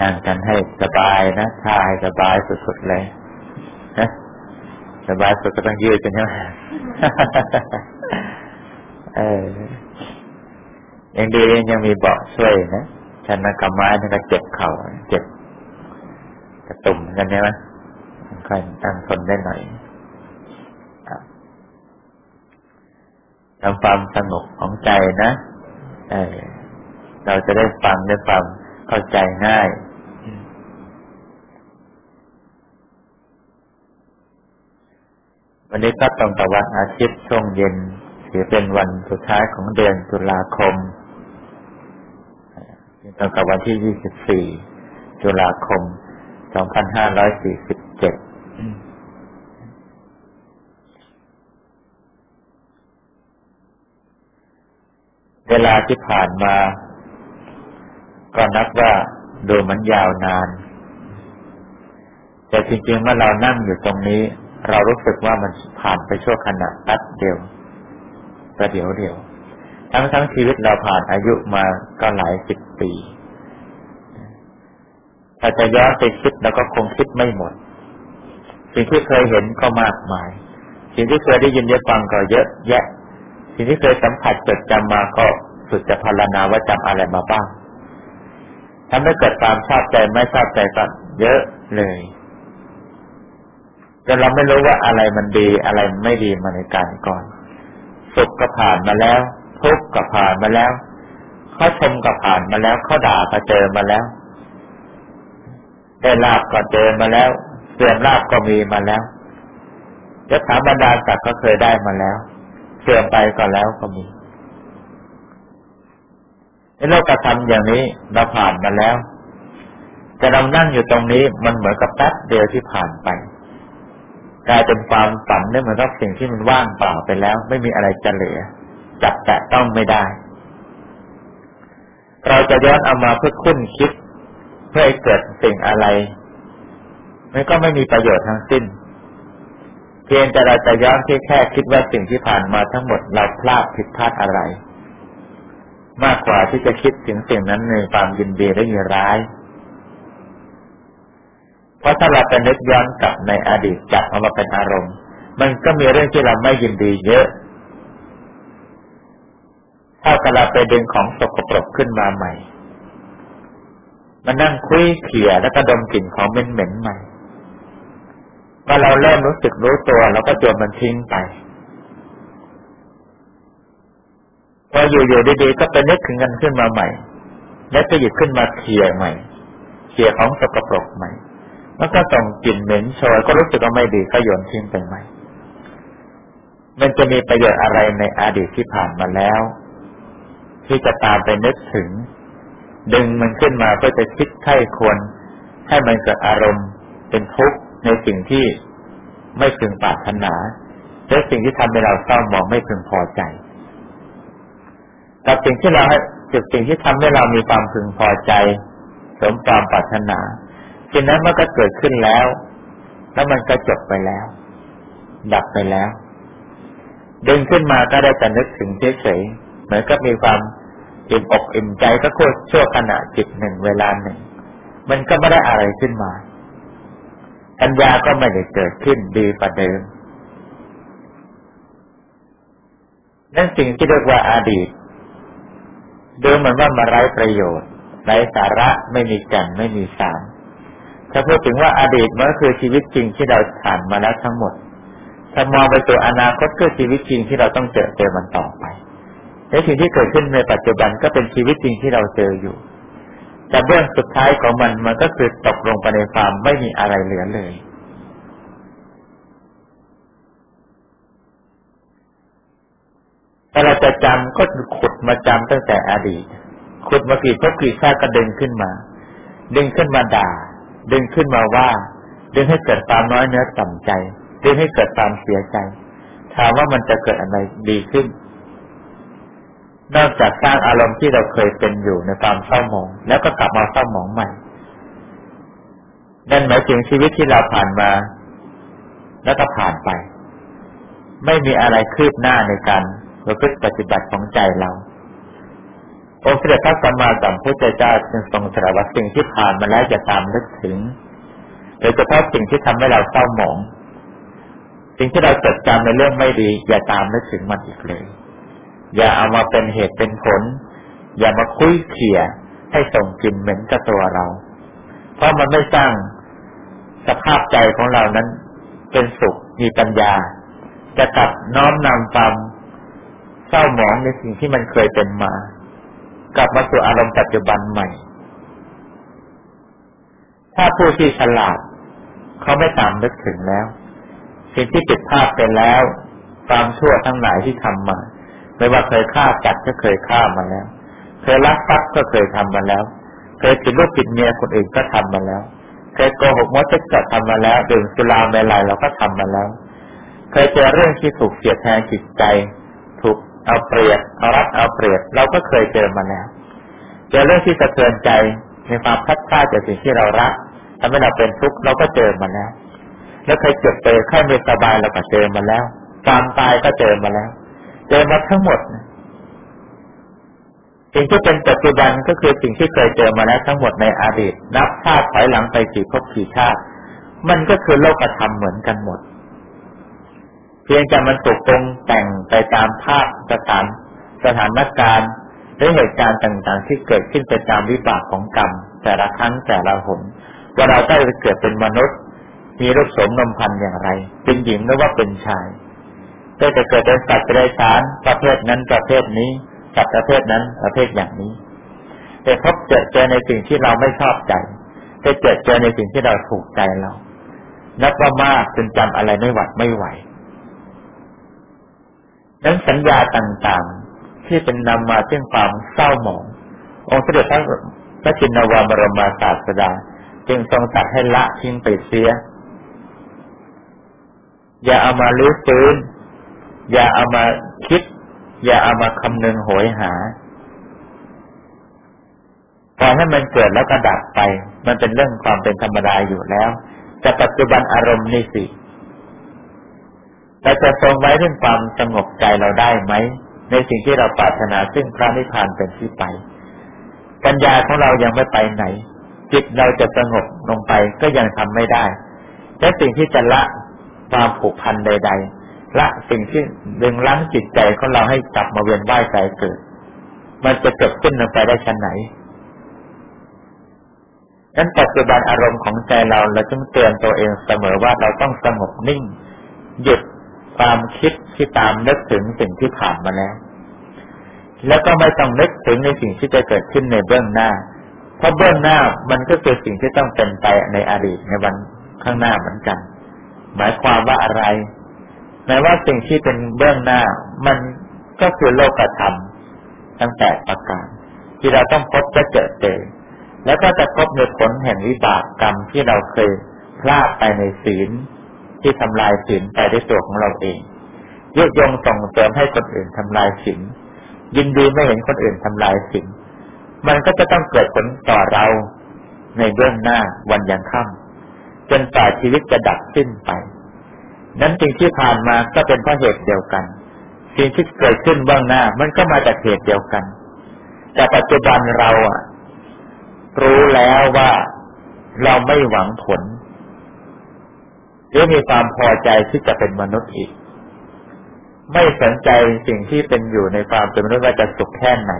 นั่งกันให้สบายนะทายสบายสุดๆเลยนะสบายสุดก็ต้องยืดกันใช่ไหมเออยังดียังมีเบาะช่วยนะฉันนักกรรม้นี่ก็เจ็บเข่าเจ็บกระตุ่มกันใช่ไหมค่อยตั้งทนได้หน่อยทำความสงบของใจนะเออเราจะได้ฟังได้ฟัง เข้าใจง่าย วันนี้ก็ตรงกับวันอาทิตย์ช่วงเย็นถือเป็นวันสุดท้ายของเดือนตุลาคมตรงกับวันที่ 24 ตุลาคม 2547เวลาที่ผ่านมา ก็นับว่าดูมันยาวนาน แต่จริงๆเมื่อเรานั่งอยู่ตรงนี้ เรารู้สึกว่ามันผ่านไปชั่วขณะตัดเดียวประเดี๋ยวเดียว ทั้งทั้งชีวิตเราผ่านอายุมาก็หลายสิบปี ถ้าจะย้อนไปคิดแล้วก็คงคิดไม่หมด สิ่งที่เคยเห็นก็มากมาย สิ่งที่เคยได้ยินได้ฟังก็เยอะแยะ สิ่งที่เคยสัมผัสจดจำมาก็สุดจะพารนาว่าจำอะไรมาบ้าง ทำให้เกิดความชอบใจไม่ชอบใจก็เยอะเลยจนเราไม่รู้ว่าอะไรมันดีอะไรไม่ดีมาในการก่อนสุขก็ผ่านมาแล้ว ทุกข์ก็ผ่านมาแล้วเขาชมก็ผ่านมาแล้วเขาด่าก็เจอมาแล้วได้ลาบก็เจอมาแล้ว เสื่อมลาบก็มีมาแล้วยศถาบรรดาศักดิ์ก็เคยได้มาแล้ว เสื่อมไปก็แล้วก็มี ในโลกธรรมอย่างนี้เราผ่านมาแล้ว แต่เรานั่งอยู่ตรงนี้มันเหมือนกับแป๊บเดียวที่ผ่านไป กลายเป็นความฝันเนี่ยเหมือนกับสิ่งที่มันว่างเปล่าไปแล้ว ไม่มีอะไรจะเหลือ จับแตะต้องไม่ได้ เราจะย้อนเอามาเพื่อคุ้นคิด เพื่อให้เกิดสิ่งอะไรมันก็ไม่มีประโยชน์ทั้งสิ้น เพียงแต่เราจะย้อนที่แค่คิดว่าสิ่งที่ผ่านมาทั้งหมดเราพลาดผิดพลาดอะไร มากกว่าที่จะคิดถึงสิ่งนั้นในความยินดีและยินร้าย เพราะถ้าเราไปนึกย้อนกลับในอดีตจับเอามาเป็นอารมณ์ มันก็มีเรื่องที่เราไม่ยินดีเยอะถ้าเราไปดึงของสกปรกขึ้นมาใหม่มานั่งคุยเขี่ยแล้วก็ดมกลิ่นของเหม็นๆใหม่พอเราเริ่มรู้สึกรู้ตัวเราก็โยนมันทิ้งไป พออยู่ๆดีๆก็ไปนึกถึงกันขึ้นมาใหม่ แล้วจะหยิบขึ้นมาเคลียใหม่เคลียของสกปรกใหม่แล้วก็ส่งกลิ่นเหม็นโชยก็รู้สึกว่าไม่ดีก็โยนทิ้งไปใหม่ มันจะมีประโยชน์อะไรในอดีตที่ผ่านมาแล้ว ที่จะตามไปนึกถึง ดึงมันขึ้นมาเพื่อจะคิดไข้ควรให้มันเกิดอารมณ์เป็นทุกข์ในสิ่งที่ไม่พึงปรารถนาและสิ่งที่ทำให้เราเศร้าหมองไม่พึงพอใจ กับสิ่งที่เราให้สิ่งที่ทำให้เรามีความพึงพอใจ สมความปรารถนาสิ่งนั้นมันก็เกิดขึ้นแล้ว แล้วมันก็จบไปแล้ว ดับไปแล้ว ดึงขึ้นมาก็ได้แต่นึกถึงเฉยๆเหมือนกับมีความอิ่มอกอิ่มใจก็โคตรชั่วขณะจิตหนึ่งเวลาหนึ่ง มันก็ไม่ได้อะไรขึ้นมาปัญญาก็ไม่ได้เกิดขึ้นดีกว่าเดิม นั่นสิ่งที่เรียกว่าอาดีต ดูเหมือนว่ามาไร้ประโยชน์ไร้สาระไม่มีแก่นไม่มีสารถ้าพูดถึงว่าอาดีตมันก็คือชีวิตจริงที่เราผ่านมาแล้วทั้งหมด ถ้ามองไปสู่อนาคตก็ชีวิตจริงที่เราต้องเจอเจอมันต่อไปและสิ่งที่เกิดขึ้นในปัจจุบันก็เป็นชีวิตจริงที่เราเจออยู่ แต่เบื้องสุดท้ายของมันมันก็คือตกลงไปในความไม่มีอะไรเหลือเลย ถ้าเราจะจำก็ขุดมาจำตั้งแต่อดีต ขุดมากี่พบกี่ชาติก็ดึงขึ้นมา ดึงขึ้นมาด่า ดึงขึ้นมาว่า ดึงให้เกิดความน้อยเนื้อต่ำใจ ดึงให้เกิดความเสียใจ ถามว่ามันจะเกิดอะไรดีขึ้น นอกจากสร้างอารมณ์ที่เราเคยเป็นอยู่ในความเศร้าหมอง แล้วก็กลับมาเศร้าหมองใหม่ นั่นหมายถึงชีวิตที่เราผ่านมา แล้วก็ผ่านไป ไม่มีอะไรคืบหน้าในการ ประพฤติปฏิบัติของใจเราองค์เสด็จพระสัมมาสัมพุทธเจ้าจึงทรงตรัสว่าสิ่งที่ผ่านมาแล้วจะตามนึกถึงโดยเฉพาะสิ่งที่ทำให้เราเศร้าหมอง สิ่งที่เราจดจำในเรื่องไม่ดี อย่าตามนึกถึงมันอีกเลย อย่าเอามาเป็นเหตุเป็นผล อย่ามาคุยเขี่ยให้ส่งกลิ่นเหม็นกับตัวเรา เพราะมันไม่สร้างสภาพใจของเรานั้นเป็นสุขมีปัญญา จะกลับน้อมนำความ เศร้าหมองในสิ่งที่มันเคยเป็นมา กลับมาสู่อารมณ์ปัจจุบันใหม่ ถ้าผู้ที่ฉลาด เขาไม่ตามนึกถึงแล้ว สิ่งที่ผิดพลาดไปแล้ว ความชั่วทั้งหลายที่ทำมาไม่ว่าเคยฆ่าจัดก็เคยฆ่ามาแล้ว เคยรักทรัพย์ก็เคยทำมาแล้ว เคยผิดลูกผิดเมียคนอื่นก็ทำมาแล้ว เคยโกหกมดจะทำมาแล้วดื่มสุราเมลัยเราก็ทำมาแล้ว เคยเจอเรื่องที่ถูกเสียดแทงจิตใจ เอาเปรียบเอารัดเอาเปรียบเราก็เคยเจอมาแล้วเจอเรื่องที่สะเทือนใจในความพัดพลาดจากสิ่งที่เรารักทำให้เราเป็นทุกข์เราก็เจอมาแล้ว แล้วเคยเจ็บเจอแค่ไม่สบายเราก็เจอมาแล้วความตายก็เจอมาแล้ว เจอมาทั้งหมดสิ่งที่เป็นปัจจุบันก็คือสิ่งที่เคยเจอมาแล้วทั้งหมดในอดีต นับชาติถอยหลังไปกี่ภพกี่ชาติ มันก็คือโลกธรรมเหมือนกันหมด เพียงแต่มันถูกตรงแต่งไปตามภาพสถานสถานการณ์หรือเหตุการณ์ต่างๆ ที่เกิดขึ้นไปตามวิบากของกรรม แต่ละครั้งแต่ละหนว่าเราได้เกิดเป็นมนุษย์ มีรูปสมนมพันธ์อย่างไร เป็นหญิงหรือว่าเป็นชายได้แต่เกิดเป็นสัตว์เดรัจฉานประเภทนั้นประเภทนี้กับประเภทนั้นประเภทอย่างนี้แต่พบเจอเจอในสิ่งที่เราไม่ชอบใจจะเจอเจอในสิ่งที่เราถูกใจเรานับว่ามากจนจำอะไรไม่หวัดไม่ไหว นั้นสัญญาต่างๆ ที่เป็นนำมาซึ่งความเศร้าหมอง องค์เสด็จพระพระจินวาบรมาศาสดา จึงทรงตัดให้ละทิ้งไปเสีย อย่าเอามาลื้อฟื้น อย่าเอามาคิด อย่าเอามาคำนึงโหยหาปล่อยให้มันเกิดแล้วก็ดับไป มันเป็นเรื่องความเป็นธรรมดาอยู่แล้ว แต่ปัจจุบันอารมณ์นี่สิเราจะทรงไว้เรื่องความสงบใจเราได้ไหม ในสิ่งที่เราปรารถนาซึ่งพระนิพพานเป็นที่ไป ปัญญาของเรายังไม่ไปไหน จิตเราจะสงบลงไปก็ยังทำไม่ได้ และสิ่งที่จะละความผูกพันใด ๆ ละสิ่งที่ดึงลั้งจิตใจของเราให้กลับมาเวียนว่ายใจเกิด มันจะเกิดขึ้นลงไปได้ชั้นไหนนั้นปัจจุบันอารมณ์ของใจเราเราต้องเตือนตัวเองเสมอว่าเราต้องสงบนิ่ง หยุด ความคิดที่ตามนึกถึงสิ่งที่ผ่านมาแล้ว แล้วก็ไม่ต้องนึกถึงในสิ่งที่จะเกิดขึ้นในเบื้องหน้า เพราะเบื้องหน้ามันก็คือสิ่งที่ต้องเป็นไปในอดีตในวันข้างหน้าเหมือนกัน หมายความว่าอะไรแม้ว่าสิ่งที่เป็นเบื้องหน้า มันก็คือโลกธรรมตั้งแต่ประการที่เราต้องพบจะเจอเจอแล้วก็จะพบในผลแห่งวิบากกรรมที่เราเคยพลาดไปในศีล ที่ทำลายศีลไปด้วยตัวของเราเองยุยงส่งเสริมให้คนอื่นทำลายศีลยินดีไม่เห็นคนอื่นทำลายศีลมันก็จะต้องเกิดผลต่อเราในเบื้องหน้าวันยังค่ำจนต่อชีวิตจะดับสิ้นไป นั้นสิ่งที่ผ่านมาก็เป็นเพราะเหตุเดียวกันสิ่งที่เกิดขึ้นเบื้องหน้า มันก็มาจากเหตุเดียวกัน แต่ปัจจุบันเราอะรู้แล้วว่าเราไม่หวังผล หรือมีความพอใจที่จะเป็นมนุษย์อีก ไม่สนใจสิ่งที่เป็นอยู่ในความเป็นมนุษย์ว่าจะสุขแค่ไหน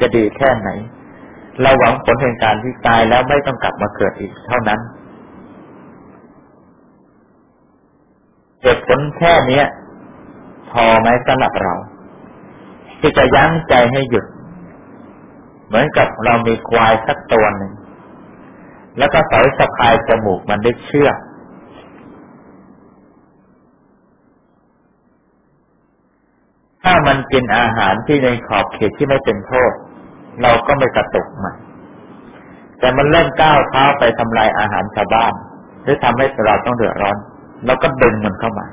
จะดีแค่ไหน เราหวังผลแห่งการที่ตายแล้วไม่ต้องกลับมาเกิดอีกเท่านั้นเหตุผลแค่นี้พอไหมสำหรับเรา ที่จะยั้งใจให้หยุด เหมือนกับเรามีควายสักตัวหนึ่งแล้วก็สอยสะพายจมูกมันได้เชื่อ ถ้ามันกินอาหารที่ในขอบเขตที่ไม่เป็นโทษ เราก็ไม่กระตุกมัน แต่มันเริ่มก้าวเท้าไปทำลายอาหารชาวบ้านหรือทำให้เราต้องเดือดร้อนเราก็ดึงมันเข้ามา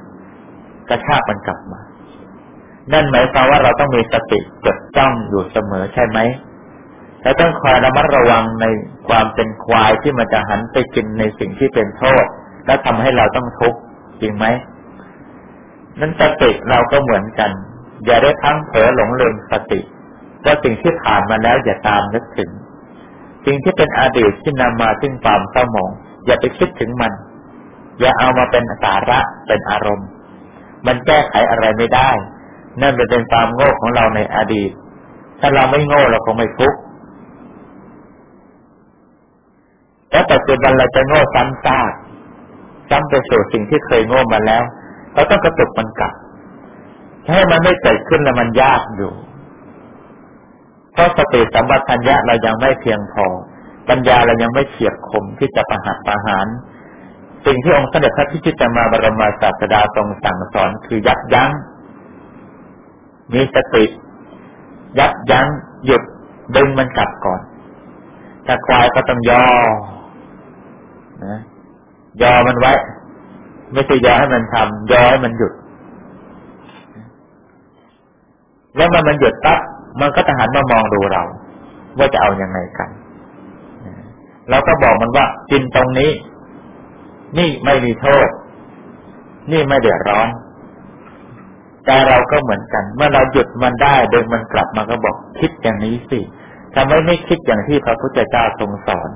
กระชากมันกลับมา นั่นหมายความว่าเราต้องมีสติจดจ้องอยู่เสมอใช่ไหมและต้องคอยระมัดระวังในความเป็นควายที่มันจะหันไปกินในสิ่งที่เป็นโทษ และทำให้เราต้องทุกข์จริงไหมนั่นสติเราก็เหมือนกัน อย่าได้ทั้งเผลอหลงลืมสติว่าสิ่งที่ผ่านมาแล้วอย่าตามนึกถึง สิ่งที่เป็นอดีตที่นำมาซึ่งความเศร้าหมอง อย่าไปคิดถึงมัน อย่าเอามาเป็นสาระเป็นอารมณ์ มันแก้ไขอะไรไม่ได้ นั่นเป็นความโง่ของเราในอดีต ถ้าเราไม่โง่เราคงไม่ทุกข์แล้วปัจจุบันเราจะโง่ซ้ำซากซ้ำไปสู่สิ่งที่เคยโง่มาแล้วเราต้องกระตุกมันกลับ ให้มันไม่เกิดขึ้นแล้วมันยากอยู่ เพราะสติสัมปชัญญะเรายังไม่เพียงพอ ปัญญาเรายังไม่เฉียบคมที่จะประหัตประหาร สิ่งที่องค์เสด็จพระพิชิตมาบรมศาสดาทรงสั่งสอนคือยับยั้ง มีสติ ยับยั้ง หยุดดึงมันกลับก่อนถ้าควายก็ต้องย่อนะยอมันไว้ ไม่ใช่ยอให้มันทำยอให้มันหยุด แล้วมันมันหยุดปั๊บมันก็จะหันมามองดูเรา ว่าจะเอาอยัางไงกันเราก็บอกมันว่ากินตรงนี้ นี่ไม่มีโทษ นี่ไม่เดือดร้อน แต่เราก็เหมือนกัน เมื่อเราหยุดมันได้เดินมันกลับมาก็บอกคิดอย่างนี้สิทำไมไม่คิดอย่างที่พระพุทธเจ้าทรงสอน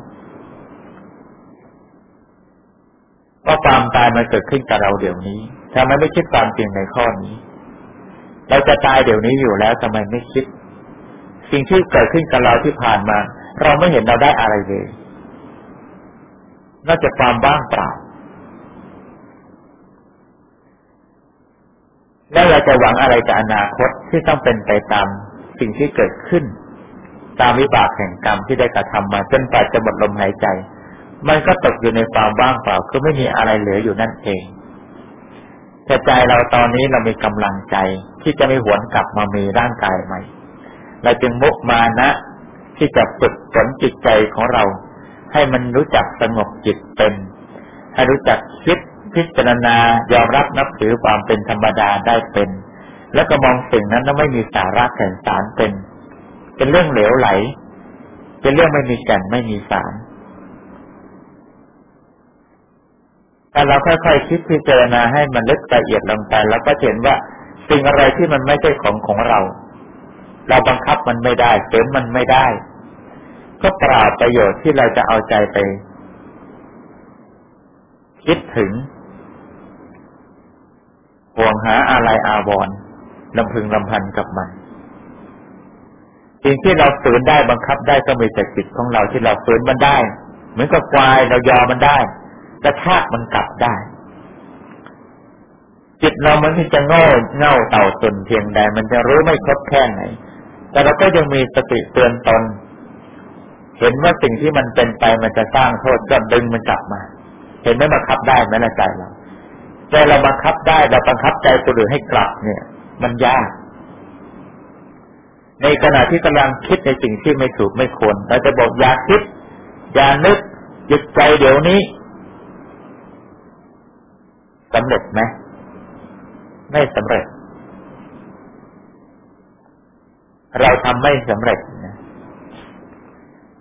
ว่าความตายมันเกิดขึ้นกับเราเดี๋ยวนี้ทำไมไม่คิดความจริงในข้อนี้ เราจะตายเดี๋ยวนี้อยู่แล้วทำไมไม่คิด สิ่งที่เกิดขึ้นกับเราที่ผ่านมา เราไม่เห็นเราได้อะไรเลยนอกจากความว่างเปล่า แล้วเราจะหวังอะไรจากอนาคตที่ต้องเป็นไปตามสิ่งที่เกิดขึ้น ตามวิบากแห่งกรรมที่ได้กระทำมาจนกว่าจะหมดลมหายใจ มันก็ตกอยู่ในความว่างเปล่าคือไม่มีอะไรเหลืออยู่นั่นเอง แต่ใจเราตอนนี้เรามีกำลังใจที่จะไม่หวนกลับมามีร่างกายใหม่เราจึงมุกมานะ ที่จะฝึกฝนจิตใจของเรา ให้มันรู้จักสงบจิตเป็น ให้รู้จักคิดพิจารณายอมรับนับถือความเป็นธรรมดาได้เป็น แล้วก็มองสิ่งนั้นไม่มีสาระแก่นสารเป็น เป็นเรื่องเหลวไหล เป็นเรื่องไม่มีแก่นไม่มีสาร ถ้าเราค่อยๆคิดพิจารณาให้มันลึกละเอียดลงไปแล้วก็เห็นว่าสิ่งอะไรที่มันไม่ใช่ของของเรา เราบังคับมันไม่ได้เสริมมันไม่ได้ ก็ปราบประโยชน์ที่เราจะเอาใจไป คิดถึงห่วงหาอะไรอาวรลำพึงลำพันกับมันสิ่งที่เราฝืนได้บังคับได้ก็มีแต่จิตของเราที่เราฝืนมันได้ เหมือนกับควายเรายอมมันได้ กระชากมันกลับได้จิตเรามันจะง่เง่าเต่าตนเพียงใด มันจะรู้ไม่ครบแค่ไหน แต่เราก็ยังมีสติเตือนตน เห็นว่าสิ่งที่มันเป็นไปมันจะสร้างโทษก็ดึงมันกลับมา เห็นไหมบังคับได้ไหมละใจเราใจเราบังคับได้เราบังคับใจตัวอื่นให้กลับเนี่ย มันยาก ในขณะที่กำลังคิดในสิ่งที่ไม่ถูกไม่ควรเราจะบอกอย่าคิดอย่านึกหยุดใจเดี๋ยวนี้ สำเร็จไหมไม่สำเร็จ เราทำไม่สำเร็จนะ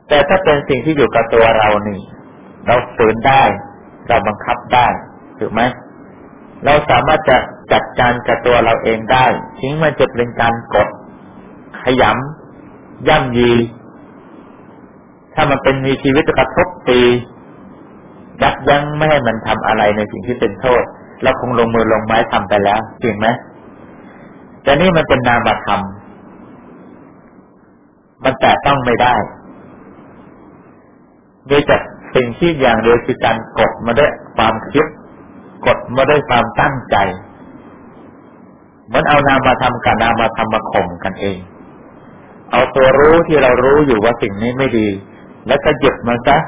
แต่ถ้าเป็นสิ่งที่อยู่กับตัวเรานี่ เราฝืนได้ เราบังคับได้ถูกไหมเราสามารถจะจัดการกับตัวเราเองได้ ทิ้งมันจะเป็นการกด ขยำย่ำยี ถ้ามันเป็นมีชีวิตกระทบตียับยั้งไม่ให้มันทำอะไรในสิ่งที่เป็นโทษ เราคงลงมือลงไม้ทำไปแล้วจริงไหมแต่นี่มันเป็นนามธรรมมันแต่ต้องไม่ได้มีแต่สิ่งที่อย่างเดียวคือการกดมาด้วยความคิดกดมาด้วยความตั้งใจเหมือนเอานามาทำกับนามาทำมาข่มกันเอง เอาตัวรู้ที่เรารู้อยู่ว่าสิ่งนี้ไม่ดี แล้วก็หยุดมันซะ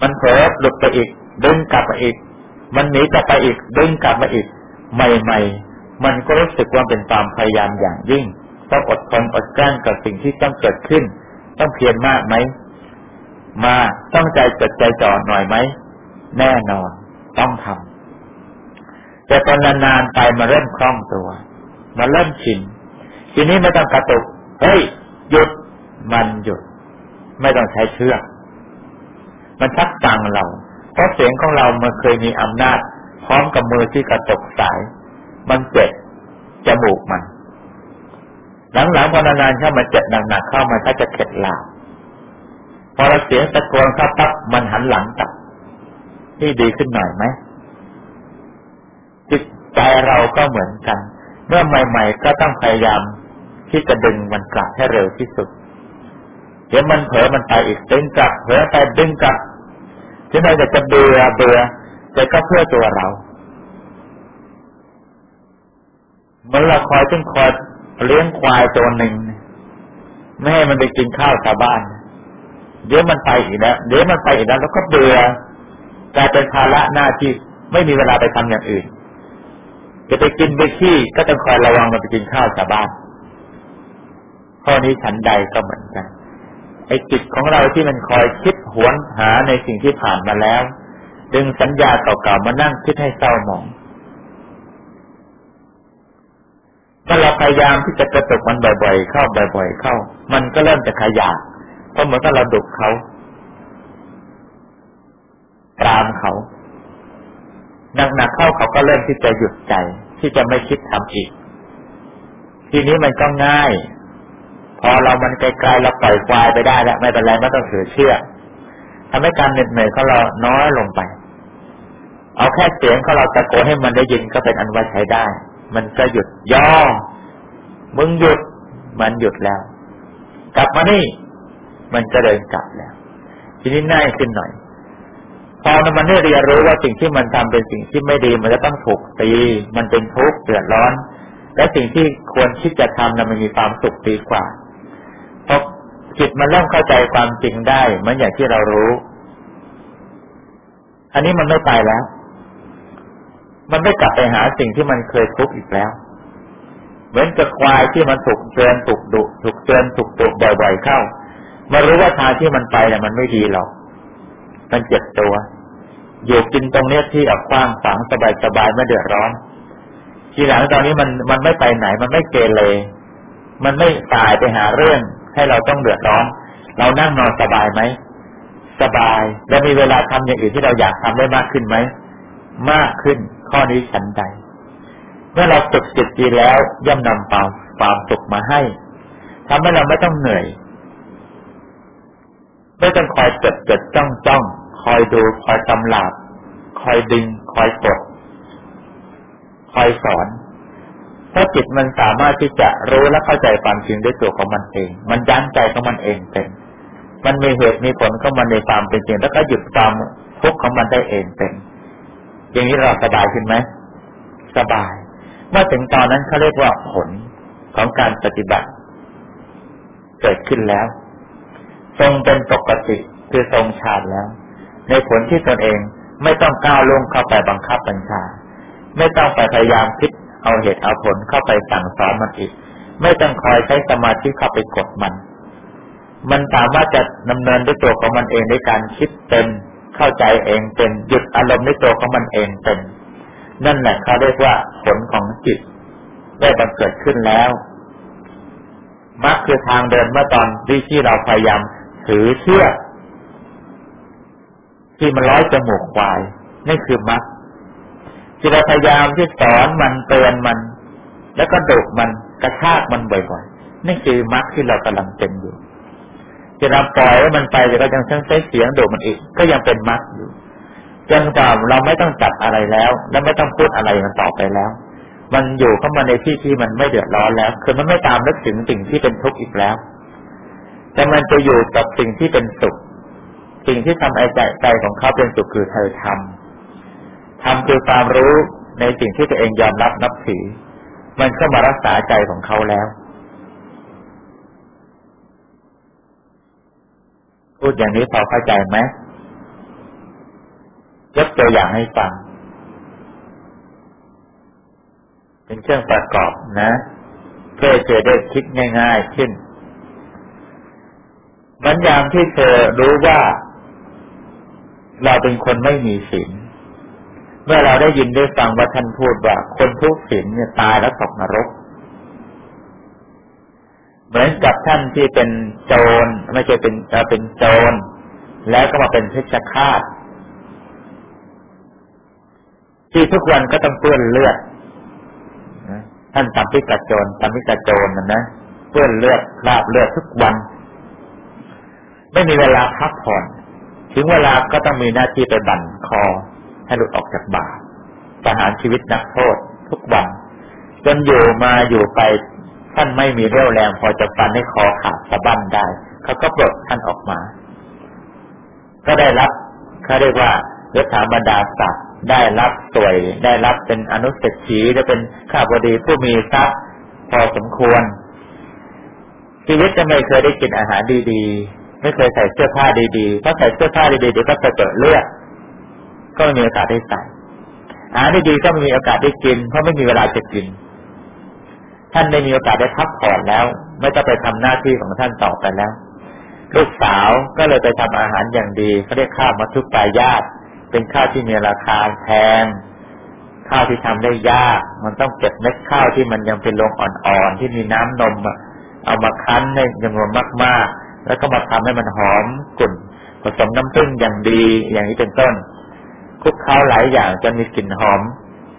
มันเผลอหลุดไปอีก ดึงกลับมาอีก มันหนีกลับไปอีก ดึงกลับมาอีก ใหม่ๆ มันก็รู้สึกว่าเป็นความพยายามอย่างยิ่ง ต้องอดทนอดกลั้นกับสิ่งที่ต้องเกิดขึ้น ต้องเพียรมากไหม มาต้องใจจดใจจ่อหน่อยไหม แน่นอน ต้องทำแต่ตอนนานๆไปมาเริ่มคล่องตัว มาเริ่มชิน ทีนี้ไม่ต้องกระตุก เฮ้ย หยุด มันหยุด ไม่ต้องใช้เชือก มันชักตังเรา เพราะเสียงของเรามันเคยมีอำนาจ พร้อมกับมือที่กระตกสาย มันเจ็บจมูกมัน หลังๆพอนานๆเข้ามาเจ็บหนักๆเข้ามาถ้าจะเข็ดหลาบพอเราเสียงตะโกนเข้าปั๊บมันหันหลังกลับที่ดีขึ้นหน่อยไหมจิตใจเราก็เหมือนกัน เมื่อใหม่ ๆ ก็ต้องพยายามที่จะดึงมันกลับให้เร็วที่สุด เดี๋ยวมันเผลอมันไปอีกดึงกลับเผลอไปดึงกลับ ที่ไหนจะจะเบื่อเบื่อแต่ก็เพื่อตัวเราเมื่อเราคอยจึงคอยเลี้ยงควายตัวหนึ่งไม่ให้มันไปกินข้าวชาวบ้าน เดี๋ยวมันไปอีกแล้วเดี๋ยวมันไปอีกแล้วแล้วก็เบื่อกลายเป็นภาระหน้าที่ไม่มีเวลาไปทำอย่างอื่น จะไปกินไปขี้ก็ต้องคอยระวังมันไปกินข้าวชาวบ้านข้อนี้ฉันใดก็เหมือนกันไอ้จิตของเราที่มันคอยคิด หวนหาในสิ่งที่ผ่านมาแล้ว ดึงสัญญาเก่าๆมานั่งคิดให้เศร้าหมองถ้าเราพยายามที่จะกระตุกมันบ่อย ๆ เข้าบ่อย ๆ เข้า มันก็เริ่มจะขยาดเพราะเหมือนกับเราดุเขาตามเขาหนักๆเข้าเขาก็เริ่มที่จะหยุดใจ ที่จะไม่คิดทำอีก ทีนี้มันก็ง่าย พอเรามันไกลๆเราปล่อยควายไปได้แล้วไม่เป็นไรไม่ต้องเสือเชื่อ ทำให้การเหน็ดเหนื่อยของเราน้อยลงไป เอาแค่เสียงของเราตะโกนให้มันได้ยินก็เป็นอันว่าใช้ได้ มันก็หยุดย่อ มึงหยุด มันหยุดแล้ว กลับมานี่ มันก็เดินกลับแล้ว ทีนี้ง่ายขึ้นหน่อย พอมันได้เรียนรู้ว่าสิ่งที่มันทำเป็นสิ่งที่ไม่ดี มันจะต้องถูกตี มันเป็นทุกข์เดือดร้อน และสิ่งที่ควรคิดจะทำนั้นมันมีความสุขดีกว่า จิตมันเริ่มเข้าใจความจริงได้เหมือนอย่างที่เรารู้ อันนี้มันไม่ไปแล้ว มันไม่กลับไปหาสิ่งที่มันเคยทุกข์อีกแล้ว เหมือนกับควายที่มันถูกเตือนถูกดุถูกเตือนถูกดุบ่อยๆเข้ามารู้ว่าทางที่มันไปเนี่ยมันไม่ดีหรอก มันเจ็บตัว อยู่กินตรงเนี้ยที่อับกว้างฝังสบายสบายไม่เดือดร้อน ทีหลังตอนนี้มันมันไม่ไปไหน มันไม่เกเรมันไม่ตายไปหาเรื่อง ให้เราต้องเดือดร้อน เรานั่งนอนสบายไหม สบาย แล้วมีเวลาทำอย่างอื่นที่เราอยากทำได้มากขึ้นไหม มากขึ้น ข้อนี้ฉันใด เมื่อเราฝึกจิตดีแล้ว ย่อมนำความความสุขมาให้ทำให้เราไม่ต้องเหนื่อยไม่ต้องคอยจดจดจ้องจ้องคอยดูคอยตำหลาบคอยดึง คอยกด คอยสอน ถ้าจิตมันสามารถที่จะรู้และเข้าใจความจริงด้วยตัวของมันเอง มันยั้งใจของมันเองเป็น มันมีเหตุมีผลของมันในความเป็นจริง แล้วก็หยุดความทุกข์ของมันได้เองเป็น อย่างนี้เราสบายขึ้นไหมสบาย เมื่อถึงตอนนั้นเขาเรียกว่าผลของการปฏิบัติ เกิดขึ้นแล้ว ทรงเป็นปกติคือทรงฌานแล้ว ในผลที่ตนเองไม่ต้องก้าวลงเข้าไปบังคับบัญชา ไม่ต้องไปพยายามคิด เอาเหตุเอาผลเข้าไปสั่งสอนมันอีก ไม่ต้องคอยใช้สมาธิเข้าไปกดมัน มันสามารถจะดำเนินด้วยตัวของมันเองในการคิดเป็นเข้าใจเองเป็นหยุดอารมณ์ในตัวของมันเองเป็น นั่นแหละเขาเรียกว่าผลของจิต ได้บังเกิดขึ้นแล้วมักคือทางเดินเมื่อตอนที่เราพยายามถือเชือกที่มันร้อยจมูกควายนี่คือมรรค ที่เราพยายามที่สอนมันเตือนมัน แล้วก็ดุมันกระชากมันบ่อยๆนี่คือมรรคที่เรากำลังเป็นอยู่ที่เราปล่อยให้มันไปแต่ก็ยังใช้เสียงดุมันอีก ก็ยังเป็นมรรคอยู่จนกว่าเราไม่ต้องจับอะไรแล้ว และไม่ต้องพูดอะไรมันต่อไปแล้ว มันอยู่เข้ามาในที่ที่มันไม่เดือดร้อนแล้ว คือมันไม่ตามนึกถึงสิ่งที่เป็นทุกข์อีกแล้ว แต่มันจะอยู่กับสิ่งที่เป็นสุข สิ่งที่ทำไอ้ใจใจของเขาเป็นสุขคือเธอท ทำคือความรู้ในสิ่งที่ตัวเองยอมรับนับถือ มันก็มารักษาใจของเขาแล้วพูดอย่างนี้พอเข้าใจไหมยกตัวอย่างให้ฟัง เป็นเครื่องประกอบนะเพื่อจะได้คิดง่ายๆขึ้นมันยามที่เธอรู้ว่า เราเป็นคนไม่มีศีล เมื่อเราได้ยินได้ฟังว่าท่านพูดว่า คนทุกข์ศีลเนี่ยตายแล้วตกนรก เหมือนกับท่านที่เป็นโจรไม่ใช่เป็นเป็นโจรแล้วก็มาเป็นเพชฌฆาตที่ทุกวันก็ต้องเปื้อนเลือดท่านตำพิกาโจรตำพิกาโจรนะนะเปื้อนเลือดลาบเลือดทุกวัน ไม่มีเวลาพักผ่อน ถึงเวลาก็ต้องมีหน้าที่ไปบั่นคอ ให้หลุดออกจากบาประหารชีวิตนักโทษทุกวันจนอยู่มาอยู่ไปท่านไม่มีเรี่ยวแรงพอจะฟันให้คอขาดสะบั้นได้เขาก็ปลดท่านออกมา ก็ได้รับเขาเรียกว่ายศถาบรรดาศักดิ์ได้รับสวย ได้รับเป็นอนุเศรษฐีได้เป็นข้าพดีผู้มีทรัพย์พอสมควร ชีวิตจะไม่เคยได้กินอาหารดีๆ ไม่เคยใส่เสื้อผ้าดีๆเพราะใส่เสื้อผ้าดีๆเดี๋ยวก็จะเกิดเลือด ก็ไม่มีโอกาสได้ใส่อาหารดีๆก็ไม่มีโอกาสได้กิน เพราะไม่มีเวลาจะกิน ท่านไม่มีโอกาสได้พักผ่อนแล้ว ไม่ต้องไปทำหน้าที่ของท่านต่อไปแล้ว ลูกสาวก็เลยไปทำอาหารอย่างดีเขาเรียกข้าวมัทุปายาตเป็นข้าวที่มีราคาแพงข้าวที่ทำได้ยาก มันต้องเก็บเม็ดข้าวที่มันยังเป็นลงอ่อนๆที่มีน้ำนมเอามาคั้นให้จำนวนมากๆ แล้วก็มาทำให้มันหอมกลุ่นผสมน้ำผึ้งอย่างดีอย่างนี้เป็นต้น คุกเขาหลายอย่างจะมีกลิ่นหอม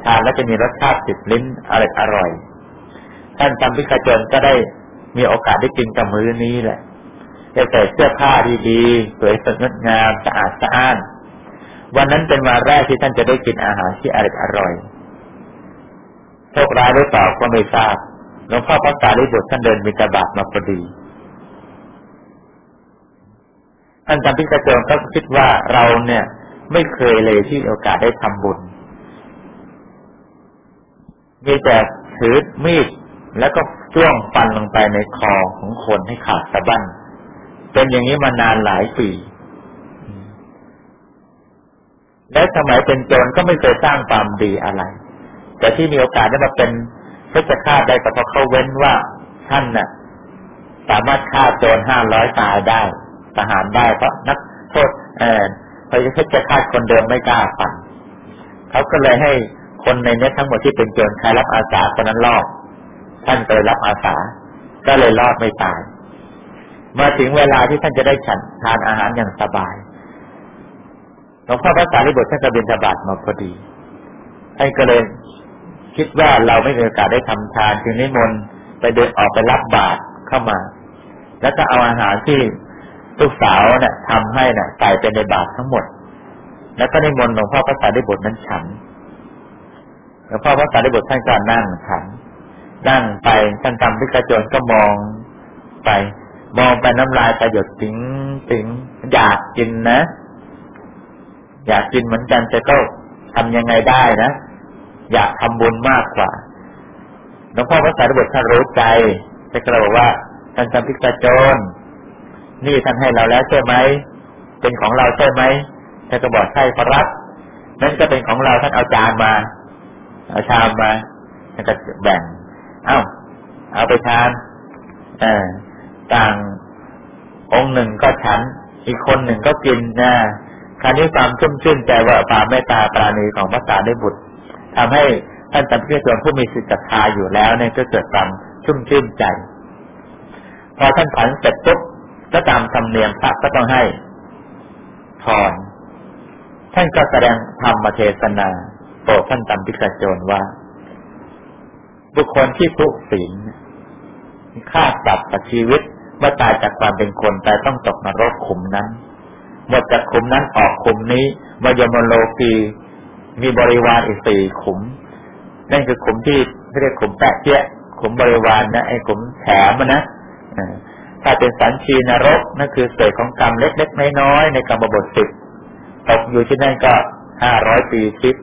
ทานแล้วจะมีรสชาติติดลิ้นอร่อยอร่อย ท่านจำพิกาจนก็ได้มีโอกาสได้กินกับมือนี้แหละได้ใส่เสื้อผ้าดีๆ สวยสดงดงามสะอาดสะอ้าน วันนั้นเป็นวันแรกที่ท่านจะได้กินอาหารที่อร่อยอร่อยโชคร้ายหรือเปล่าก็ไม่ทราบหลวงพ่อพระสารีบุตรท่านเดินมีกระบาดมาพอดีท่านจำพิกาจนก็คิดว่าเราเนี่ย ไม่เคยเลยที่โอกาสได้ทำบุญ มีแต่ถือมีดแล้วก็จ้วงฟันลงไปในคอของคนให้ขาดสะบั้นเป็นอย่างนี้มานานหลายปี และสมัยเป็นโจรก็ไม่เคยสร้างความดีอะไร แต่ที่มีโอกาสได้มาเป็นเพชฌฆาตได้ก็เพราะเขาเว้นว่าท่านน่ะ สามารถฆ่าโจรห้าร้อยตายได้ทหารได้เพราะนักโทษเอ เขาจะเพชฌฆาตคนเดิมไม่กล้าฟันเขาก็เลยให้คนในนี้ทั้งหมดที่เป็นโจรใครรับอาสาคนนั้นรอดท่านเคยรับอาสา ก็เลยรอดไม่ตายมาถึงเวลาที่ท่านจะได้ฉันทานอาหารอย่างสบายหลวงพ่อพระสารีบุตรท่านก็บิณฑบาตมาพอดีท่านก็เลยคิดว่าเราไม่มีโอกาสได้ทำทานจึงนิมนต์ไปเดินออกไปรับบาตรเข้ามา แล้วก็เอาอาหารที่ ลูกสาวเนี่ยทำให้เนี่ยใส่ไปในบาตรทั้งหมด แล้วก็ในมนต์หลวงพ่อพระสารีบุตรนั้นฉันหลวงพ่อพระสารีบุตรท่านก็นั่งฉันนั่งไปท่านทำพิกระจนก็มองไป มองไปน้ำลายประหยดติ๋งติ๋งอยากกินนะ อยากกินเหมือนกันแต่ก็ทำยังไงได้นะอยากทำบุญมากกว่าหลวงพ่อพระสารีบุตรท่านรู้ใจแต่ก็บอกว่าท่านทำพิกระจน นี่ท่านให้เราแล้วใช่ไหมเป็นของเราใช่ไหมท่านก็บอกใช่ครับนั่นก็เป็นของเราท่านเอาจานมา เอาชามมาท่านก็แบ่ง เอ้า เอาไปทานเออต่างองค์หนึ่งก็ฉัน อีกคนหนึ่งก็กินนะคราวนี้ความชุ่มชื่นใจว่าความเมตตาปราณีของพระสารีบุตรทำให้ท่านตัมพิจารผู้มีสิทธิ์ศาอยู่แล้วเนี่ยก็เกิดความชุ่มชื่นใจ พอท่านผันเสร็จปุ๊บ ก็ตามธรรมเนียมพระก็ต้องให้พรท่านก็แสดงธรรมเทศนาโปรดท่านตัมพิกาโจรว่า บุคคลที่ทุศีลฆ่าสัตว์ชีวิตเมื่อตายจากความเป็นคนแต่ต้องตกนรกขุมนั้นหมดจากขุมนั้นออกขุมนี้มายมโลกีมีบริวารอีกสี่ขุม นั่นคือขุมที่เรียกขุมแปะเจี๊ยขุมบริวารนะไอ้ขุมแถมนะ ถ้าเป็นสันชีนรกนั่นคือเศษของกรรมเล็กๆน้อยๆในกรรมบทสิบตกอยู่ที่นั่นก็ห้าร้อยปีชิด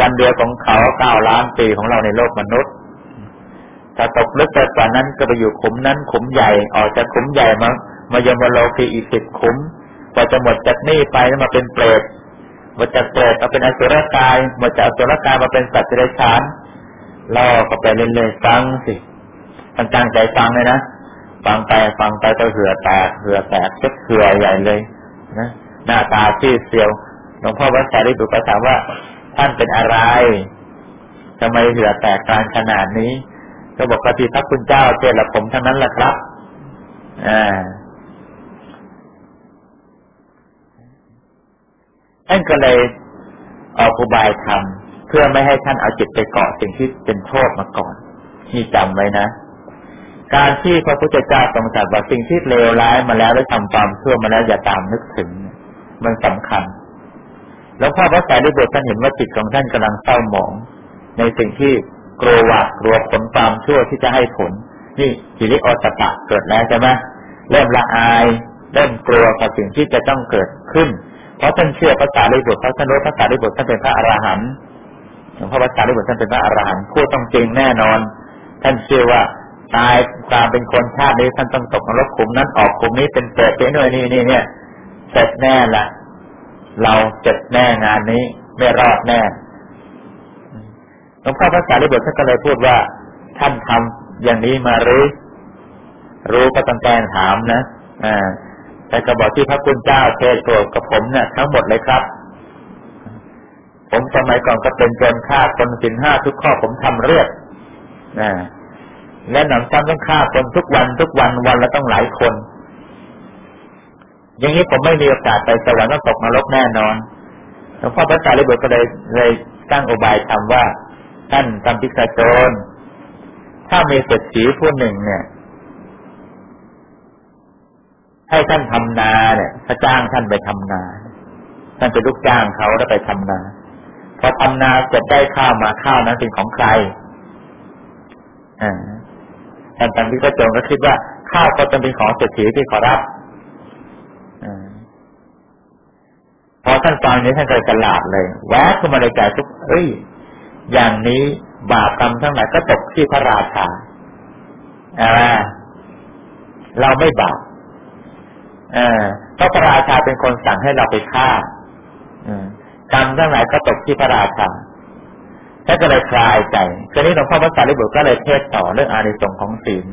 วันเดียวของเขาเก้าล้านปีของเราในโลกมนุษย์ถ้าตกลึกไปกว่านั้นก็ไปอยู่ขุมนั้นขุมใหญ่ออกจากขุมใหญ่มามายมโลกีอีกสิบขุมกว่าจะหมดจากนี่ไปแล้วมาเป็นเปรตหมดจากเปรตมาเป็นอสุรกายหมดจากอสุรกายมาเป็นสัตว์เดรัจฉานล่อก็ไปเรื่อยๆฟังสิตั้งใจฟังเลยนะ ฟังไปฟังไปก็เหือแตกเหือแตกเช็ดเหือใหญ่เลยนะหน้าตาที่เสียวหลวงพ่อวัดสารีบุตรก็ถามว่า ท่านเป็นอะไรทำไมเหือแตกกางขนาดนี้ ก็บอกว่าที่พระคุณเจ้าเจริญผมทั้งนั้นแหละครับอ่าท่านก็เลยออกอุบายทำเพื่อไม่ให้ท่านเอาจิตไปเกาะสิ่งที่เป็นโทษมาก่อนนี่จำไว้นะ การที่พระพุทธเจ้าทรงตรัสว่าสิ่งที่เลวร้ายมาแล้วได้ทำความชั่วมาแล้วอย่าตามนึกถึง มันสำคัญ แล้วพ่อพระสายได้บทท่านเห็นว่าจิตของท่านกำลังเศร้าหมอง ในสิ่งที่กลัวหวาดกลัวผลความชั่วที่จะให้ผล นี่จิริโอตตะเกิดแล้วใช่ไหมเริ่มละอายเริ่มกลัวกับสิ่งที่จะต้องเกิดขึ้น เพราะท่านเชื่อภาษาลิบุตรพระสนุภาษาลิบุตรท่านเป็นพระอรหันต์หลวงพ่อภาษาลิบุตรท่านเป็นพระอรหันต์พูดต้องจริงแน่นอน ท่านเชื่อว่า ตายตามเป็นคนชาตินี้ท่านต้องตกนรกขุมนั้นออกขุมนี้เป็นเปรตเป็นหน่วยนี่นี่เนี่ยเสร็จแน่ละเราเจ็บแน่งานนี้ ไม่รอดแน่หลวงพ่อพระสารีบุตรท่านก็เลยพูดว่า ท่านทำอย่างนี้มาหรือรู้ก็ต้งแกงถามนะอ่าแต่กระบอกที่พระคุณเจ้าเทศโปรดกับผมเนี่ยทั้งหมดเลยครับผมสมัยก่อนก็เป็นโจรฆ่าคนสินห้าทุกข้อผมทำเรียบนะ และหนังซ้ำต้องฆ่าคนทุกวันทุกวันวันละต้องหลายคน อย่างนี้ผมไม่มีโอกาสไปสวรรค์ต้องตกนรกแน่นอนหลวงพ่อพระสารีบุตรก็เลยเลยตั้งอุบายทำว่า ท่านทำพิกาโจรถ้ามีเศรษฐีผู้หนึ่งเนี่ยให้ท่านทำนาเนี่ยถ้าจ้างท่านไปทำนา ท่านเป็นลูกจ้างเขาแล้วไปทำนา พอทำนาเสร็จได้ข้าวมาข้าวนั้นเป็นของใครอ่า ท่านตันที่ก็จงก็คิดว่าข้าวก็จะเป็นของเศรษฐีที่ขอรับพอท่านฟังนี้ท่านก็ฉลาดเลยแวะขึ้นมาในใจทุกเอ้ย อย่างนี้บาปกรรมทั้งหลายก็ตกที่พระราชาอ่าเราไม่บาปอ่าเพราะพระราชาเป็นคนสั่งให้เราไปฆ่ากรรมทั้งหลายก็ตกที่พระราชา ท่านก็เลยคลายใจคราวนี้หลวงพ่อพระสารีบุตรก็เลยเทศต่อเรื่องอานิสงส์ของศีล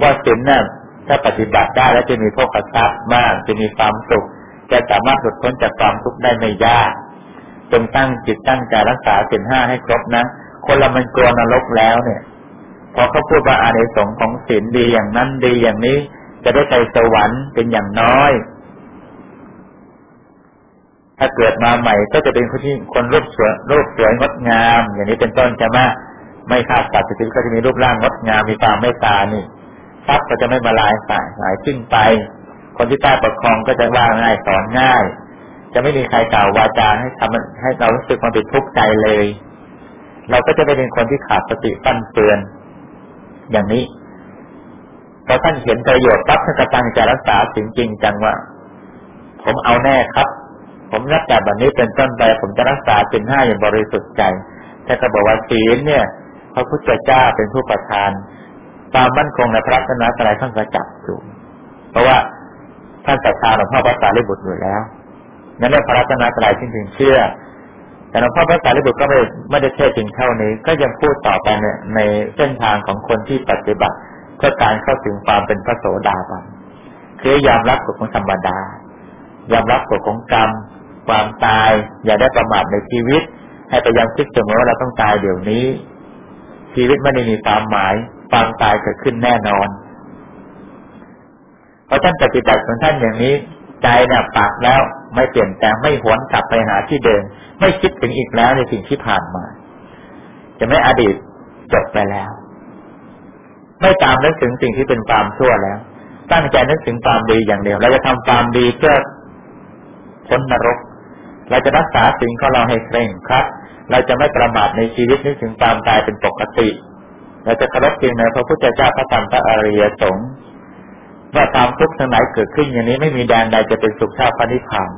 ว่าศีลเนี่ยถ้าปฏิบัติได้แล้วจะมีโภคทรัพย์มาก จะมีความสุข จะสามารถหลุดพ้นจากความทุกข์ได้ไม่ยากจงตั้งจิตตั้งใจรักษาศีลห้าให้ครบนะ คนเรามันกลัวนรกแล้วเนี่ย พอเขาพูดว่าอานิสงส์ของศีลดีอย่างนั้นดีอย่างนี้ จะได้ไปสวรรค์เป็นอย่างน้อย ถ้าเกิดมาใหม่ก็จะเป็นคนที่คนรูปสวยรูปสวยงดงาม อย่างนี้เป็นต้นใช่ไหมไม่ขาดสัตว์ชีวิตก็จะมีรูปร่างงดงามมีความเมตตานี่ทรัพย์ก็จะไม่มาลายสายหายขึ้นไป คนที่ใต้ปกครองก็จะว่าง่ายสอนง่าย จะไม่มีใครกล่าววาจาให้ทำให้เรารู้สึกความติดทุกข์ใจเลย เราก็จะไม่เป็นคนที่ขาดสติฟั่นเฟือน อย่างนี้พอท่านเห็นประโยชน์ปั๊บท่านก็ตั้งใจรักษาสิ่งจริงจังว่า ผมเอาแน่ครับ ผมนับจากวันนี้เป็นต้นไปผมจะรักษาเป็นห้าอย่างบริสุทธิ์ใจแต่ก็บอกว่าศีลเนี่ย พระพุทธเจ้าเป็นผู้ประทานความมั่นคงในพระศาสนาอะไรท่านกระจับอยู่ เพราะว่าท่านศรัทธาหลวงพ่อพระสารีบุตรอยู่แล้วนั่นเรื่องพระศาสนาอะไรจริงๆเชื่อ แต่หลวงพ่อพระสารีบุตรก็ไม่ไม่ได้เทศถึงเท่านี้ ก็ยังพูดต่อไปในในเส้นทางของคนที่ปฏิบัติเพื่อการเข้าถึงความเป็นพระโสดาบันคือยอมรับกฎของธรรมดายอมรับกฎของกรรม ความตาย อย่าได้ประมาทในชีวิต ให้พยายามคิดเสมอว่าเราต้องตายเดี๋ยวนี้ ชีวิตไม่ได้มีความหมาย ความตายเกิดขึ้นแน่นอน เพราะท่านปฏิบัติของท่านอย่างนี้ ใจเนี่ยปักแล้วไม่เปลี่ยนแปลงไม่หวนกลับไปหาที่เดิมไม่คิดถึงอีกแล้วในสิ่งที่ผ่านมา จะไม่อดีตจบไปแล้ว ไม่ตามนึกถึงสิ่งที่เป็นความชั่วแล้ว ตั้งใจนึกถึงความดีอย่างเดียวเราจะทำความดีเพื่อพ้นนรก เราจะรักษาสิ่งของเราให้เคร่งครัดเราจะไม่ประมาทในชีวิตนึกถึงความตายเป็นปกติ เราจะเคารพเพียงในพระพุทธเจ้าพระธรรมพระอริยสงฆ์ว่าความทุกข์ทั้งหลายเกิดขึ้นอย่างนี้ไม่มีแดนใดจะเป็นสุขชาติพระนิพพาน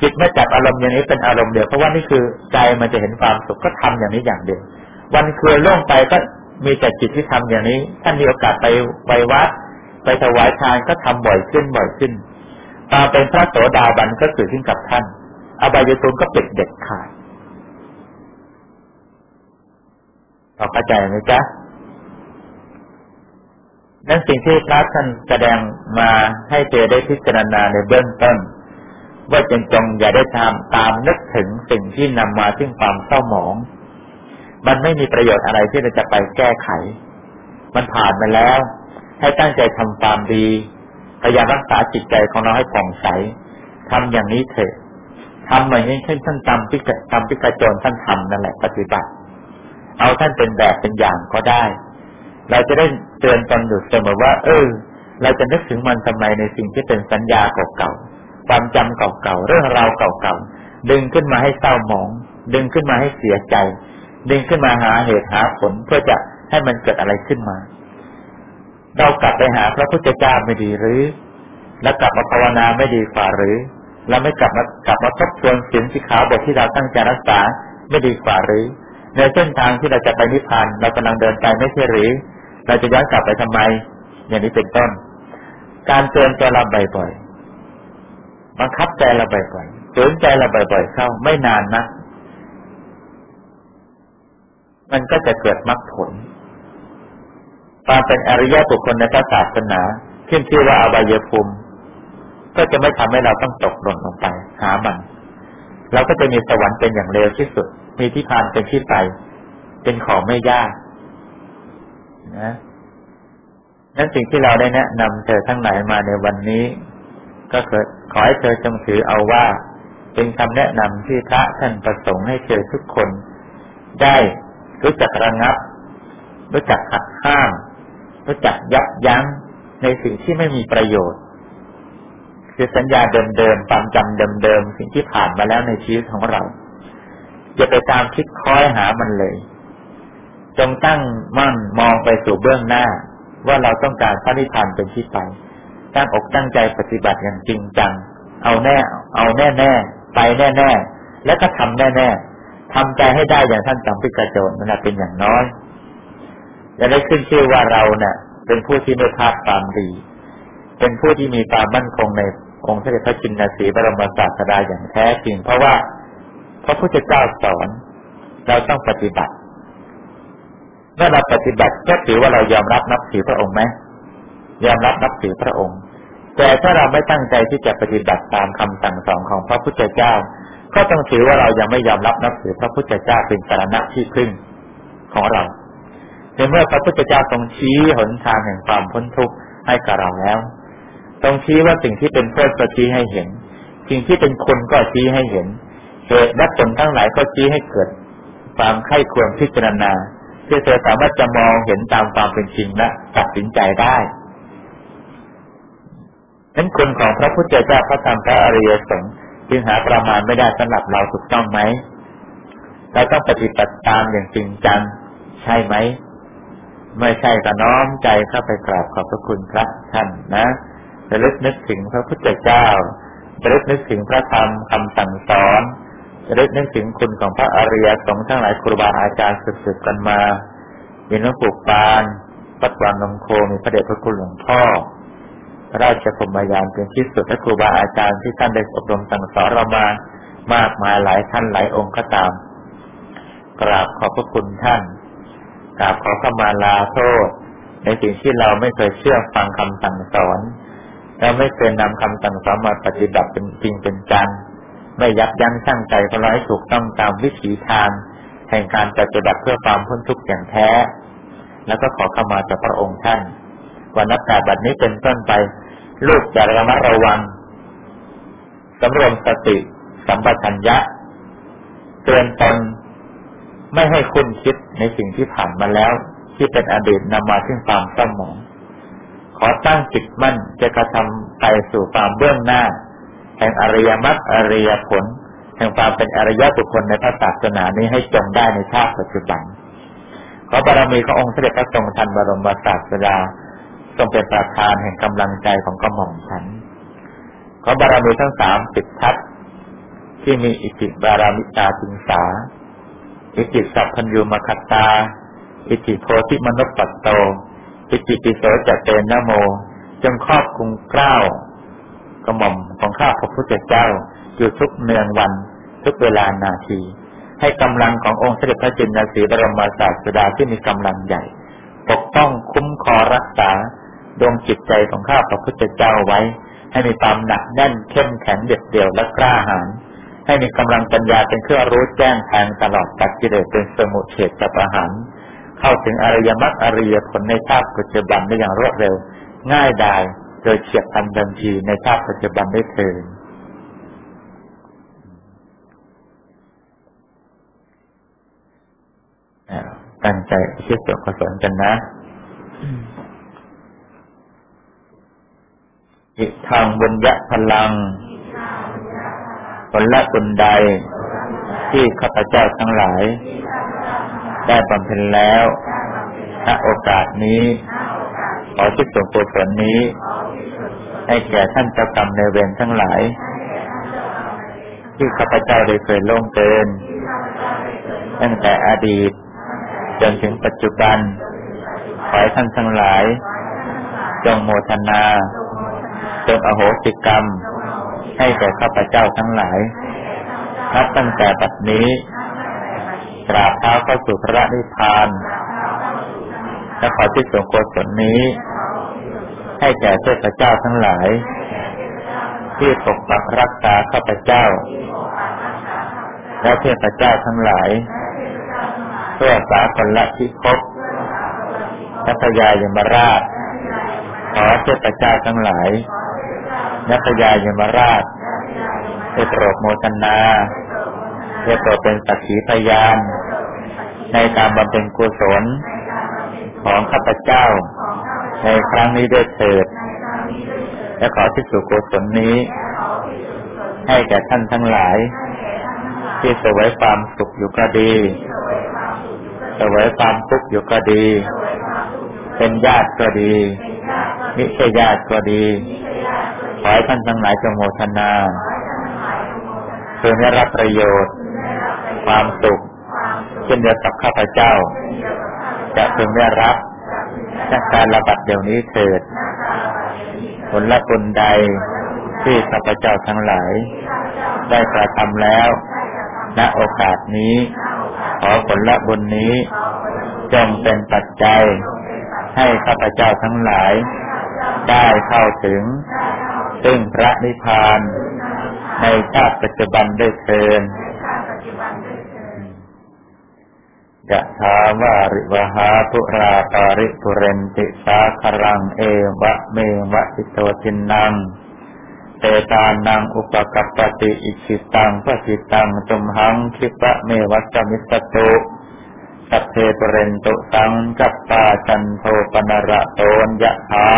จิตไม่จับอารมณ์อย่างนี้เป็นอารมณ์เดียวเพราะว่านี่คือใจมันจะเห็นความสุขก็ทำอย่างนี้อย่างเดียว วันคืนล่วงไปก็มีแต่จิตที่ทำอย่างนี้ท่านมีโอกาสไปไปวัด ไปถวายทานก็ทำบ่อยขึ้นบ่อยขึ้นตามเป็นพระโสดาบันก็เกิดขึ้นกับท่าน อบายภูมิก็ปิดเด็ดขาดเราเข้าใจไหมจ๊ะนั่นสิ่งที่พระท่านแสดงมาให้เจได้พิจารณาในเบื้องต้น ว่าจงจงอย่าได้ทำตามนึกถึงสิ่งที่นำมาซึ่งความเศร้าหมอง มันไม่มีประโยชน์อะไรที่เราจะไปแก้ไข มันผ่านมาแล้ว ให้ตั้งใจทำความดีพยายามรักษาจิตใจของเราให้ผ่องใสทำอย่างนี้เถอะ ทำอย่างนี้เช่นท่านจำพิกทำพิกาจรท่านทำนั่นแหละปฏิบัติ เอาท่านเป็นแบบเป็นอย่างก็ได้ เราจะได้เตือนตนอยู่เสมอว่า เออ เราจะนึกถึงมันทำไมในสิ่งที่เป็นสัญญาเก่าๆความจำเก่าๆเรื่องราวเก่าๆดึงขึ้นมาให้เศร้าหมอง ดึงขึ้นมาให้เสียใจ ดึงขึ้นมาหาเหตุหาผลเพื่อจะให้มันเกิดอะไรขึ้นมา เรากลับไปหาพระพุทธเจ้าไม่ดีหรือ แล้วกลับมาภาวนาไม่ดีกว่าหรือ เราไม่กลับมากลับมาทบทวนสิ่งที่ขาวบทที่เราตั้งใจรักษาไม่ดีกว่าหรือ ในเส้นทางที่เราจะไปนิพพานเรากำลังเดินไปไม่ใช่หรือ เราจะย้อนกลับไปทำไม อย่างนี้เป็นต้น การเตือนใจเราบ่อยๆบังคับใจเราบ่อยๆเตือนใจเราบ่อยๆเข้าไม่นานนะมันก็จะเกิดมรรคผลความเป็นอริยบุคคลในพระศาสนาขึ้นชื่อว่าอบายภูมิ ก็จะไม่ทำให้เราต้องตกหล่นลงไปหามัน เราก็จะมีสวรรค์เป็นอย่างเร็วที่สุด มีที่พานเป็นที่ไป เป็นของไม่ยากนะนั้นสิ่งที่เราได้แนะนำเธอทั้งหลายมาในวันนี้ ก็ขอให้เธอจงถือเอาว่า เป็นคำแนะนำที่พระท่านประสงค์ให้เธอทุกคน ได้รู้จักระงับ รู้จักหักห้าม รู้จักยับยั้งในสิ่งที่ไม่มีประโยชน์ คือสัญญาเดิมๆความจำเดิมๆสิ่งที่ผ่านมาแล้วในชีวิตของเราอย่าไปตามคิดค้อยหามันเลย จงตั้งมั่นมองไปสู่เบื้องหน้า ว่าเราต้องการพระนิพพานเป็นที่ไปตั้งอกตั้งใจปฏิบัติอย่างจริงจัง เอาแน่ เอาแน่แน่ไปแน่แน่แล้วก็ทำแน่แน่ทำใจให้ได้อย่างท่านจำพิกาโจนนั่นเป็นอย่างน้อยจะได้ขึ้นชื่อว่าเราเนะ่ยเป็นผู้ที่ไม่พลาดความดี เป็นผู้ที่มีความมั่นคงใน องค์สมเด็จพระจินนาสีบรมศาสดาอย่างแท้จริง เพราะว่าพระพุทธเจ้าสอนเราต้องปฏิบัติ เมื่อเราปฏิบัติก็ถือว่าเรายอมรับนับถือพระองค์ไหมยอมรับนับถือพระองค์ แต่ถ้าเราไม่ตั้งใจที่จะปฏิบัติตามคำสั่งสอนของพระพุทธเจ้า ก็ต้องถือว่าเรายังไม่ยอมรับนับถือพระพุทธเจ้าเป็นสารณะที่พึ่งของเราในเมื่อพระพุทธเจ้าทรงชี้หนทางแห่งความพ้นทุกข์ให้กับเราแล้ว ทรงชี้ว่าสิ่งที่เป็นโทษก็ชี้ให้เห็น สิ่งที่เป็นคนก็ชี้ให้เห็นเหตุและผลทั้งหลายก็ชี้ให้เกิด ความไข้ควรพิจารณาเพื่อเธอสามารถจะมองเห็นตามความเป็นจริงและตัดสินใจได้นั้นคุณของพระพุทธเจ้าพระธรรมพระอริยสงฆ์จึงหาประมาณไม่ได้สำหรับเราถูกต้องไหมเราต้องปฏิบัติตามอย่างจริงจัง ใช่ไหมไม่ใช่ก็น้อมใจเข้าไปกราบขอบพระคุณพระท่านนะ ระลึกนึกถึงพระพุทธเจ้าระลึกนึกถึงพระธรรมคำสั่งสอนระลึกนึกถึงคุณของพระอริยสงฆ์ทั้งหลายครูบาอาจารย์สืบๆกันมามีหลวงปู่ปาน ปัจจุบันนมโคมีพระเดชพระคุณหลวงพ่อพระราชพมยานเป็นที่สุดและครูบาอาจารย์ที่ท่านได้อบรมสั่งสอนเรามามากมายหลายท่านหลายองค์ก็ตาม กราบขอบพระคุณท่าน กราบขอขมาลาโทษ ในสิ่งที่เราไม่เคยเชื่อฟังคำสั่งสอน เราไม่เคยนำคำสั่งสอนมาปฏิบัติเป็นจริงเป็นจังไม่ยับยั้งชั่งใจเพราะให้ถูกต้องตามวิถีทาง แห่งการปฏิบัติเพื่อความพ้นทุกข์อย่างแท้ แล้วก็ขอเข้ามาจากพระองค์ท่านวันนับแต่บัดนี้เป็นต้นไป ลูกจะระมัดระวังสำรวมสติ สัมปชัญญะเตือนตนไม่ให้คุณคิดในสิ่งที่ผ่านมาแล้ว ที่เป็นอดีตนำมาซึ่งความเศร้าหมอง ขอตั้งจิตมั่นจะกระทำไปสู่ความเบื้องหน้า แห่งอริยมรรคอริยผล แห่งความเป็นอริยบุคคลในพระศาสนานี้ให้จงได้ในชาติปัจจุบัน ขอบารมีขององค์เสด็จพระทรงทันบรมศาสดาทรงเป็นประธานแห่งกำลังใจของกระหม่อมฉัน ขอบารมีทั้งสามสิบทัศที่มีอิจิบารามิตาจิงสา อิจิสัพพัญญูมคัตตา อิจิโพธิมนุปปัตโต อิจิปิโสจะเตนนโม จงครอบคุมกล้าวกระหม่อมของข้าพระพุทธเจ้า อยู่ทุกเนืองวันทุกเวลานาที ให้กำลังขององค์เสด็จพระจินนสีบรมศาสดาที่มีกำลังใหญ่ ปกป้องคุ้มครองรักษาดวงจิตใจของข้าพระพุทธเจ้าไว้ ให้มีความหนักแน่นเข้มแข็งเด็ดเดี่ยวและกล้าหาญให้มีกำลังปัญญาเป็นเครื่องรู้แจ้งแทงตลอดตัดกิเลสเป็นสมุทเฉดจับอาหาร เข้าถึงอริยมรรคอริยผลในชาติปัจจุบันได้อย่างรวดเร็ว ง่ายดายโดยเฉียบพลันทันทีในชาติปัจจุบันได้เถิดตั้งใจเชื่อส่วนกุศลกันนะอิทางบุญยะพลังผลละบุญใดที่ข้าพเจ้าทั้งหลาย ได้บำเพ็ญแล้วณโอกาสนี้ ขอทิศส่วนกุศลนี้ ให้แก่ท่านเจ้ากรรมในเวรทั้งหลาย ที่ข้าพเจ้าได้เคยล่วงเกิน ตั้งแต่อดีต จนถึงปัจจุบัน ขอให้ท่านทั้งหลาย จงโมทนา จงอโหสิกรรม ให้แก่ข้าพเจ้าทั้งหลายนับตั้งแต่บัดนี้ กราบเท้าเข้าสู่พระนิพพานและขอที่ส่งกุศลนี้ ให้แก่เทพเจ้าทั้งหลาย ที่ปกปักรักษาข้าพเจ้า และเทพเจ้าทั้งหลาย เพื่อสาคนละที่พบพระพยายมราช ขอเทพเจ้าทั้งหลายนักยายมราชได้โปรดโมทนา ได้โปรดเป็นสักขีพยาน ในการบำเพ็ญกุศลของข้าพเจ้า ในครั้งนี้ด้วยเถิด และขอที่สุกุศลนี้ ให้แก่ท่านทั้งหลาย ที่สวยความสุขอยู่ก็ดีสวยความทุกข์อยู่ก็ดี เป็นญาติก็ดีมิใช่ญาติก็ดี ขอให้ท่านทั้งหลายจงโมทนาเพื่อได้รับประโยชน์ ความสุขเช่นเดียวกับข้าพเจ้า จะพึงได้รับจากการระบัดเดี๋ยวนี้เถิด ผลละบุญใดที่ข้าพเจ้าทั้งหลาย ได้กระทำแล้ว ณโอกาสนี้ ขอผลละบุญนี้ จงเป็นปัจจัย ให้ข้าพเจ้าทั้งหลาย ได้เข้าถึง ซึ่งพระนิพพานในชาติปัจจุบันได้เทิน ยะถาวาริวหาภุราปาริปุเรนติสาครังเอวะเมวะอิโตทินนังเปตานังอุปะกัปปะติอิจฉิตังปัตถิตัง ตุมหัง ขิปปะเมวะ สะมิชฌะตุสัพเพ ปูเรนตุสังกัปปาจันโทปัณณะระโส ยะถา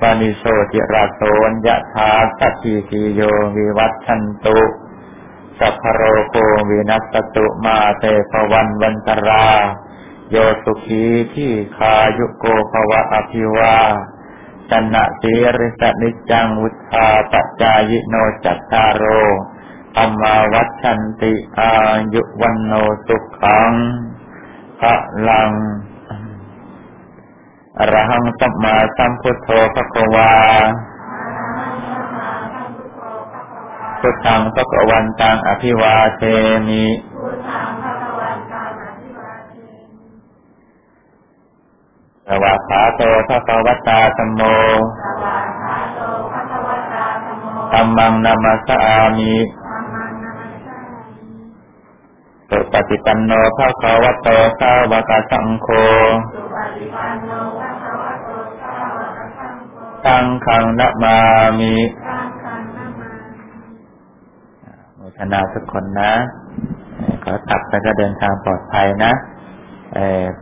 มะณิโชติระโส ยะถาสัพพีติโยวิวัชชันตุ สัพพะโรโควินัสสะตุมาเต ภะวัตวันตะรา โยสุขีที่คายุโกภวะอภิวาจันนะสีริสนิจังวุธาปัจจายโนจัตตารโรอัมมาวัชันติอายุวันโนสุขังพระลังอรหังสัมมาสัมพุทโธภควา พุทธังภควันตังอภิวาเทมิสวาขาโตภควตาธรมโมธรรมังนามาสามิสุปฏิปันโนภควโตสาวกสังโฆสังขังนะมามิ ทนาทุกคนนะขอตัดแล้วก็เดินทางปลอดภัยนะ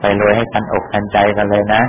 ไปรวยให้ทันอกทันใจกันเลยนะ